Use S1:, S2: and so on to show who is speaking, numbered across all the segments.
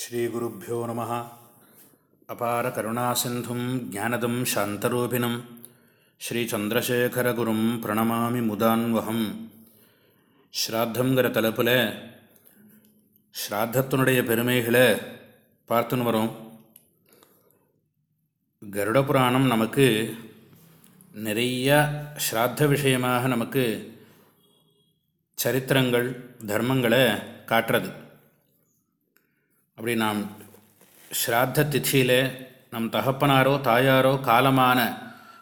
S1: ஸ்ரீகுருப்போ நம. அபார கருணாசிந்தும் ஜானதம் சாந்தரூபிணம். ஸ்ரீச்சந்திரசேகரகுரும் பிரணமாமி முதான்வகம். ஸ்ராத்தங்கிற தலைப்பில் ஸ்ராத்தத்தினுடைய பெருமைகளை பார்த்துன்னு வரோம். கருட புராணம் நமக்கு நிறைய ஸ்ராத்த விஷயமாக நமக்கு சரித்திரங்கள் தர்மங்களை காட்டுறது. அப்படி நாம் ஸ்ராத்த திதியில் நம் தகப்பனாரோ தாயாரோ காலமான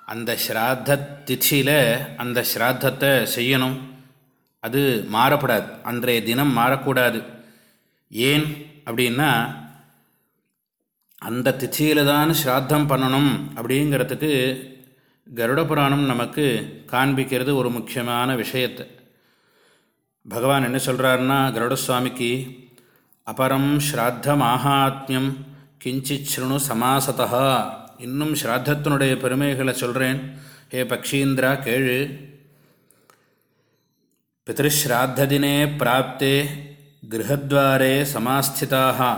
S1: அந்த ஸ்ராத்த திதியில் அந்த ஸ்ராத்தத்தை செய்யணும். அது மாறப்படாது. அன்றைய தினம் மாறக்கூடாது. ஏன் அப்படின்னா அந்த திதியில் தான் ஸ்ராத்தம் பண்ணணும் அப்படிங்கிறதுக்கு கருட புராணம் நமக்கு காண்பிக்கிறது ஒரு முக்கியமான விஷயத்தை. பகவான் என்ன சொல்கிறாருன்னா கருட சுவாமிக்கு அபரம் ஸ்ராத்த மாஹாத்மியம் கிஞ்சித் ஸ்ருணு சமாசதா இன்னும் ஸ்ராத்தத்தினுடைய பெருமைகளை சொல்கிறேன் ஹே பக்ஷீந்திரா கேழு பிதൃஸ்ராத்ததினே பிராப்தே கிரகத்வாரே சமாஸ்திதாக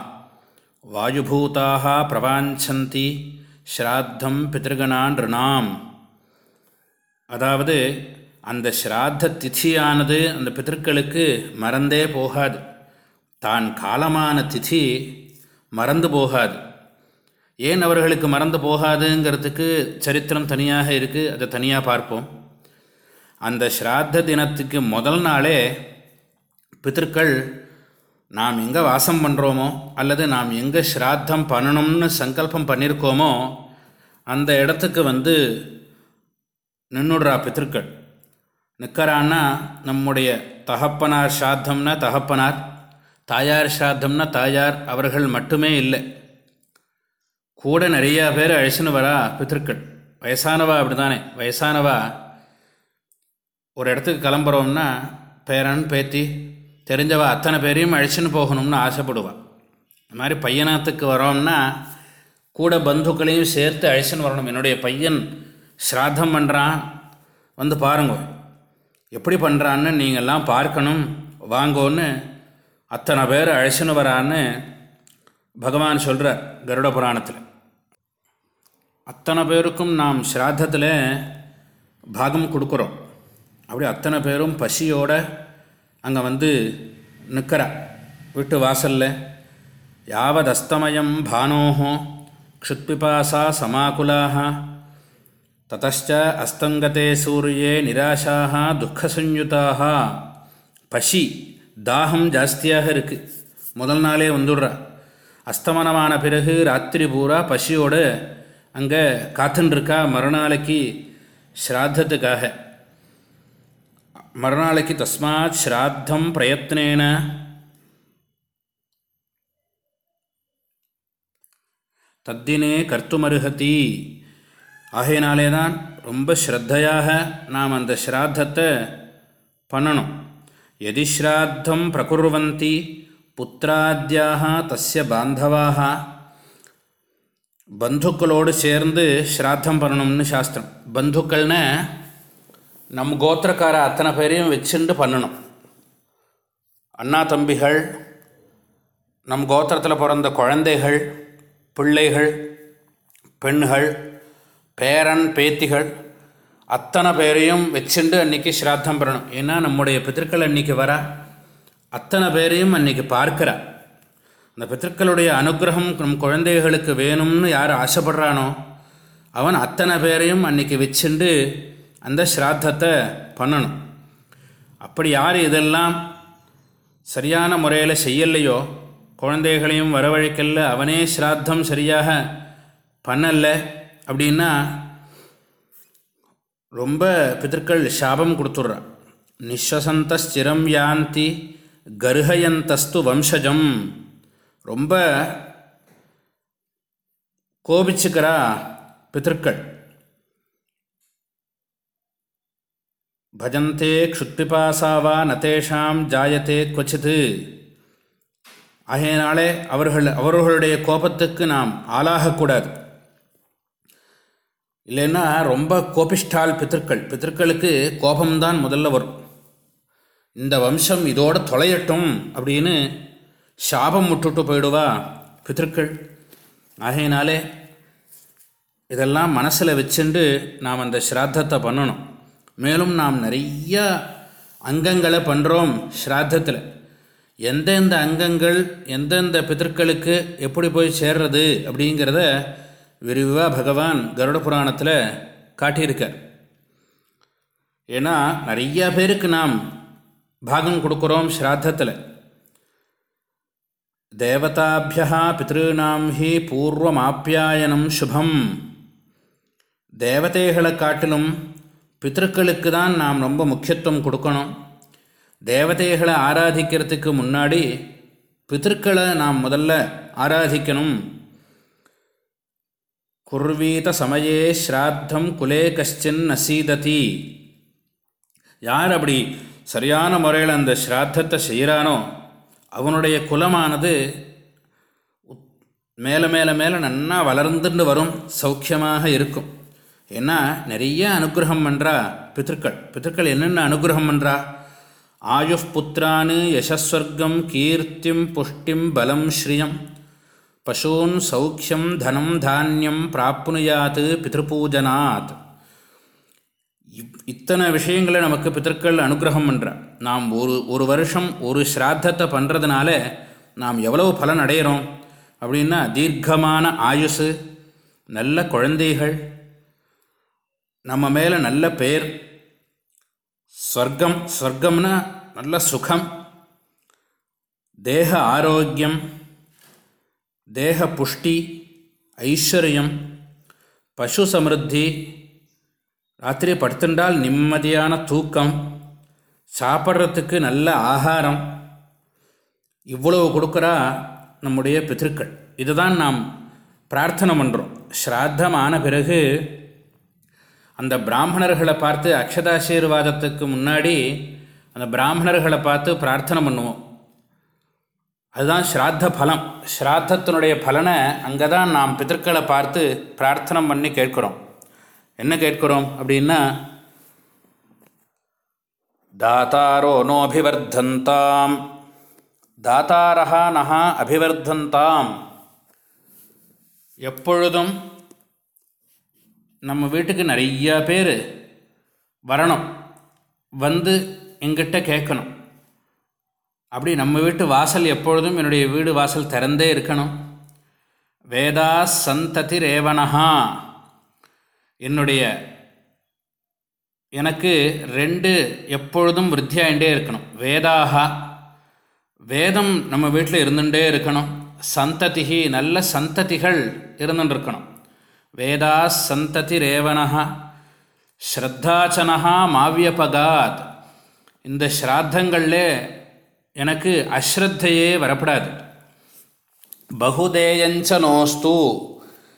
S1: வாயுபூதாக பிரவாஞ்சந்தி ஸ்ராத்தம் பிதൃகணான் ரிணாம். அதாவது அந்த ஸ்ராத்த திதியானது அந்த பிதர்களுக்கு மறந்தே போகாது. தான் காலமான திதி மறந்து போகாது. ஏன் அவர்களுக்கு மறந்து போகாதுங்கிறதுக்கு சரித்திரம் தனியாக இருக்குது அதை தனியாக பார்ப்போம். அந்த ஸ்ராத்த தினத்துக்கு முதல் நாளே பித்திருக்கள் நாம் எங்கே வாசம் பண்ணுறோமோ அல்லது நாம் எங்கே ஸ்ராத்தம் பண்ணணும்னு சங்கல்பம் பண்ணியிருக்கோமோ அந்த இடத்துக்கு வந்து நின்றுடுறா பித்திருக்கள். நிற்கிறான்னா நம்முடைய தகப்பனார் ஸ்ராத்தம்னா தகப்பனார் தாயார் ஸ்ராத்தம்னா தாயார் அவர்கள் மட்டுமே இல்லை. கூட நிறையா பேர் அழிச்சுன்னு வரா பித்திருக்கள். வயசானவா அப்படி தானே வயசானவா. ஒரு இடத்துக்கு கிளம்புறோம்னா பேரன் பேத்தி தெரிஞ்சவா அத்தனை பேரையும் அழிச்சுன்னு போகணும்னு ஆசைப்படுவாள் இந்த மாதிரி பையனாத்துக்கு வரோம்னா கூட பந்துக்களையும் சேர்த்து அழிச்சுன்னு வரணும். என்னுடைய பையன் ஸ்ராத்தம் பண்ணுறான் வந்து பாருங்க. எப்படி பண்ணுறான்னு நீங்கள்லாம் பார்க்கணும். வாங்கோன்னு அத்தனை பேர் அழைச்சின்னு வரான்னு பகவான் சொல்கிறார் கருட புராணத்தில். அத்தனை பேருக்கும் நாம் ஸ்ராத்தத்தில் பாகம் கொடுக்குறோம். அப்படி அத்தனை பேரும் பசியோடு அங்கே வந்து நிற்கிறா வீட்டு வாசலில் யாவதஸ்தமயம் பானோஹோ க்ஷுத்பிபாசா சமாகுலாக ததச்ச அஸ்தங்கதே சூரியே நிராசாக துக்கசஞ்யுதாக பசி. தாகம் ஜாஸ்தியாக இருக்குது முதல் நாளே வந்துடுறா. அஸ்தமனமான பிறகு ராத்திரி பூரா பசியோடு அங்கே காத்துன்ருக்கா மறுநாளைக்கு ஸ்ராத்தத்துக்காக. மறுநாளைக்கு தஸ்மாத் ஸ்ராத்தம் பிரயத்னேன. தத்தினே கர்த்துமருகதி. ஆகையினாலே தான் ரொம்ப ஸ்ரத்தையாக நாம் அந்த ஸ்ராத்தத்தை பண்ணணும். எதி ஸ்ராத்தம் பிரகுர்வந்தி புத்திராத்தியாக தஸ்ய பாந்தவாக பந்துக்களோடு சேர்ந்து ஸ்ராத்தம் பண்ணணும்னு சாஸ்திரம் பந்துக்கள்னு நம் கோத்திரக்கார அத்தனை பேரையும் வச்சுண்டு பண்ணணும் அண்ணா தம்பிகள் நம் கோத்திரத்தில் பிறந்த குழந்தைகள் பிள்ளைகள் பெண்கள் பேரன் பேத்திகள் அத்தனை பேரையும் வச்சுண்டு அன்றைக்கி ஸ்ராத்தம் பண்ணணும். ஏன்னா நம்முடைய பித்திருக்கள் அன்றைக்கி வரா. அத்தனை பேரையும் அன்றைக்கி பார்க்கிறா. அந்த பித்திருக்களுடைய அனுகிரகம் நம் குழந்தைகளுக்கு வேணும்னு யார் ஆசைப்படுறானோ அவன் அத்தனை பேரையும் அன்றைக்கி வச்சுண்டு அந்த ஸ்ராத்தத்தை பண்ணணும். அப்படி யார் இதெல்லாம் சரியான முறையில் செய்யலையோ குழந்தைகளையும் வரவழைக்கல அவனே ஸ்ராத்தம் சரியாக பண்ணலை அப்படின்னா ரொம்ப பிதற்கள் சாபம் கொடுத்துட்றா. நிஸ்வசந்தஸ்திரம் யாந்தி கர்ஹயந்தஸ்து வம்சஜம். ரொம்ப கோபிச்சுக்கிறா பிதற்கள். பஜந்தே க்ஷுத்பிபாசாவா நதேஷாம் ஜாயத்தே கொச்சித்து ஆகையினாலே அவர்கள் அவர்களுடைய கோபத்துக்கு நாம் ஆளாகக்கூடாது. இல்லைன்னா ரொம்ப கோபிஷ்டால் பித்திருக்கள். பித்திருக்களுக்கு கோபம்தான் முதல்ல வரும். இந்த வம்சம் இதோட தொலையட்டும் அப்படின்னு சாபம் விட்டுட்டு போயிடுவா பித்திருக்கள். ஆகையினாலே இதெல்லாம் மனசில் வச்சுண்டு நாம் அந்த ஸ்ராத்தத்தை பண்ணணும். மேலும் நாம் நிறையா அங்கங்களை பண்ணுறோம் ஸ்ராத்தத்தில். எந்தெந்த அங்கங்கள் எந்தெந்த பித்தர்களுக்கு எப்படி போய் சேர்றது அப்படிங்கிறத விரிவாக பகவான் கருட புராணத்தில் காட்டியிருக்கார். ஏன்னா நிறைய பேருக்கு நாம் பாகம் கொடுக்குறோம் ஸ்ராத்தத்தில். தேவதாபியா பித்ருநாம் ஹி பூர்வமாப்பியாயனம் சுபம். தேவதைகளை காட்டிலும் பித்திருக்களுக்கு தான் நாம் ரொம்ப முக்கியத்துவம் கொடுக்கணும். தேவதைகளை ஆராதிக்கிறதுக்கு முன்னாடி பித்திருக்களை நாம் முதல்ல ஆராதிக்கணும். குர்வீத சமயே ஸ்ராத்தம் குலே கஷ்டின் நசீததி. யார் அப்படி சரியான முறையில் அந்த ஸ்ராத்தத்தை செய்கிறானோ அவனுடைய குலமானது மேலே மேலே மேலே நன்னா வளர்ந்துட்டு வரும் சௌக்கியமாக இருக்கும். ஏன்னா நிறைய அனுகிரகம் பண்ணுறா பித்திருக்கள். பித்திருக்கள் என்னென்ன அனுகிரகம் பண்ணுறா ஆயு புத்திரானு யசஸ்வர்க்கம் கீர்த்திம் புஷ்டிம் பலம் ஸ்ரீயம். பசூன் சௌக்கியம் தனம் தானியம் பிராப்னுயாத் பித்ருபூஜனாத் இத்தனை விஷயங்களை நமக்கு பித்தர்கள் அனுகிரகம் பண்ணுறார் நாம் ஒரு ஒரு வருஷம் ஒரு ஸ்ராத்தத்தை பண்ணுறதுனால நாம் எவ்வளவு பலன் அடையிறோம்? அப்படின்னா தீர்க்கமான ஆயுசு நல்ல குழந்தைகள் நம்ம மேலே நல்ல பேர் ஸ்வர்க்கம் ஸ்வர்க்கம்னா நல்ல சுகம் தேக ஆரோக்கியம் தேக புஷ்டி ஐஸ்வர்யம் பசு சமிருத்தி ராத்திரி படுத்துண்டால் நிம்மதியான தூக்கம் சாப்பிட்றதுக்கு நல்ல ஆகாரம் இவ்வளவு கொடுக்குறா நம்முடைய பித்திருக்கள். இதுதான் நாம் பிரார்த்தனை பண்ணுறோம் ஸ்ராத்தமான பிறகு அந்த பிராமணர்களை பார்த்து அக்ஷதாசீர்வாதத்துக்கு முன்னாடி அந்த பிராமணர்களை பார்த்து பிரார்த்தனை பண்ணுவோம். அதுதான் ஸ்ராத்த பலம். ஸ்ராத்தத்தினுடைய பலனை அங்கே தான் நாம் பித்தர்களை பார்த்து பிரார்த்தனை பண்ணி கேட்குறோம். என்ன கேட்குறோம் அப்படின்னா தாத்தாரோ நோபிவர்தந்தாம் தாத்தாரஹா நகா அபிவர்தந்தாம் எப்பொழுதும் நம்ம வீட்டுக்கு நிறையா பேர் வரணும். வந்து எங்கிட்ட கேட்கணும். அப்படி நம்ம வீட்டு வாசல் எப்பொழுதும் என்னுடைய வீடு வாசல் திறந்தே இருக்கணும். வேதா சந்ததி ரேவனஹா என்னுடைய எனக்கு ரெண்டு எப்பொழுதும் விருத்தியாயிண்டே இருக்கணும். வேதாகா வேதம் நம்ம வீட்டில் இருந்துகிட்டே இருக்கணும். சந்ததிகி நல்ல சந்ததிகள் இருந்துருக்கணும் வேதா சந்ததி ரேவனஹா ஸ்ரத்தாச்சனஹா மாவியபகாத். இந்த ஸ்ராத்தங்கள்லே எனக்கு அஸ்ரத்தையே வரப்படாது. பகுதேயஞ்ச நோஸ்து.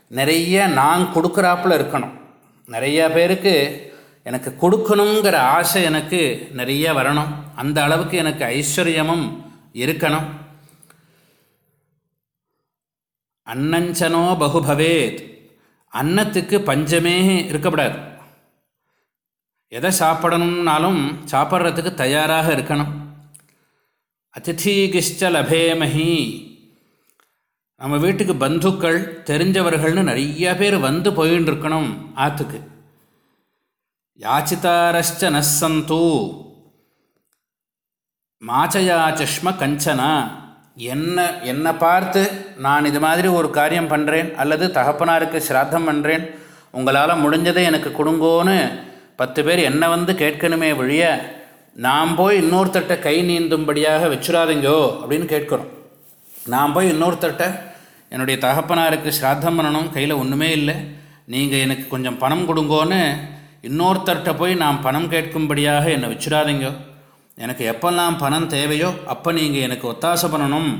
S1: நிறைய நான் கொடுக்குறாப்புல இருக்கணும். நிறைய பேருக்கு எனக்கு கொடுக்கணுங்கிற ஆசை எனக்கு நிறைய வரணும். அந்த அளவுக்கு எனக்கு ஐஸ்வர்யமும் இருக்கணும். அன்னஞ்சனோ பகுபவேத். அன்னத்துக்கு பஞ்சமே இருக்கப்படாது. எதை சாப்பிடணும்னாலும் சாப்பிட்றதுக்கு தயாராக இருக்கணும். அதிதீகிஷ்ட லபேமஹி. நம்ம வீட்டுக்கு பந்துக்கள் தெரிஞ்சவர்கள்னு நிறைய பேர் வந்து போயின்னு இருக்கணும் ஆற்றுக்கு யாச்சிதாரஷ்ட மாச்சயா மாச்சயாச்சஷ்ம கஞ்சனா. என்ன என்னை பார்த்து நான் இது மாதிரி ஒரு காரியம் பண்ணுறேன் அல்லது தகப்பனாருக்கு ஸ்ராத்தம் பண்ணுறேன் உங்களால் முடிஞ்சதை எனக்கு கொடுங்கோன்னு பத்து பேர் என்னை வந்து கேட்கணுமே வழிய நாம் போய் இன்னொருத்தட்ட கை நீந்தும்படியாக வச்சுராதிங்கோ அப்படின்னு கேட்குறோம். நான் போய் இன்னொருத்தட்ட என்னுடைய தகப்பனாருக்கு ஸ்ராத்தம் பண்ணணும் கையில் ஒன்றுமே இல்லை. நீங்கள் எனக்கு கொஞ்சம் பணம் கொடுங்கோன்னு இன்னொருத்தர்கிட்ட போய் நான் பணம் கேட்கும்படியாக என்னை வச்சுடாதீங்க எனக்கு எப்பெல்லாம் பணம் தேவையோ அப்போ நீங்கள் எனக்கு ஒத்தாசை பண்ணணும்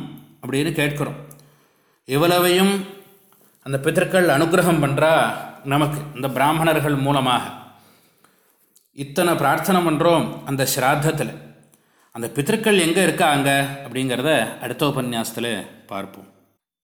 S1: அப்படின்னு கேட்குறோம். இவ்வளவையும் அந்த பித்தர்கள் அனுகிரகம் பண்ணுறா நமக்கு இந்த பிராமணர்கள் மூலமாக. இத்தனை பிரார்த்தனை பண்ணுறோம் அந்த ஸ்ராத்தத்தில் அந்த பித்திருக்கள் எங்கே இருக்காங்க அப்படிங்கிறத அடுத்த உபன்யாசத்தில் பார்ப்போம்.